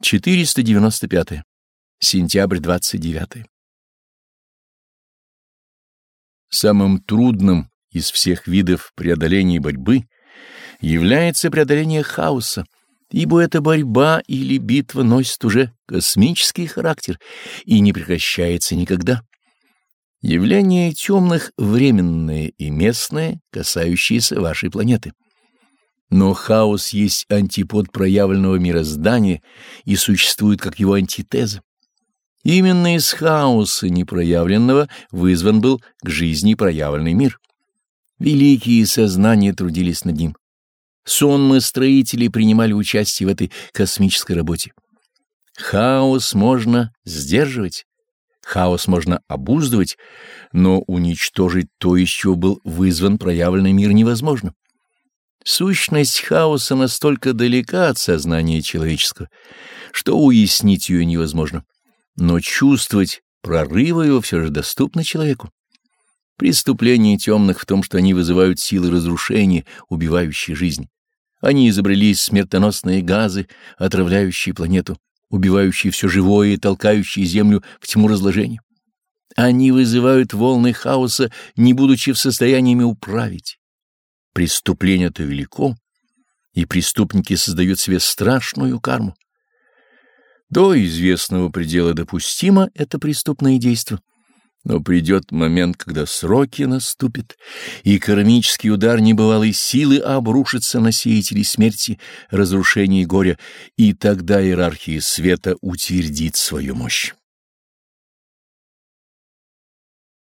495. Сентябрь 29. Самым трудным из всех видов преодоления борьбы является преодоление хаоса, ибо эта борьба или битва носит уже космический характер и не прекращается никогда. Явление темных временное и местное, касающиеся вашей планеты. Но хаос есть антипод проявленного мироздания и существует как его антитеза. Именно из хаоса непроявленного вызван был к жизни проявленный мир. Великие сознания трудились над ним. Сонмы строителей принимали участие в этой космической работе. Хаос можно сдерживать, хаос можно обуздывать, но уничтожить то, из чего был вызван проявленный мир, невозможно. Сущность хаоса настолько далека от сознания человеческого, что уяснить ее невозможно, но чувствовать прорывы его все же доступно человеку. Преступление темных в том, что они вызывают силы разрушения, убивающие жизнь. Они изобрели смертоносные газы, отравляющие планету, убивающие все живое и толкающие Землю в тьму разложения. Они вызывают волны хаоса, не будучи в состоянии управить. Преступление то велико, и преступники создают себе страшную карму. До известного предела допустимо это преступное действие, но придет момент, когда сроки наступят, и кармический удар небывалой силы обрушится на сеятелей смерти, разрушения и горя, и тогда иерархия света утвердит свою мощь.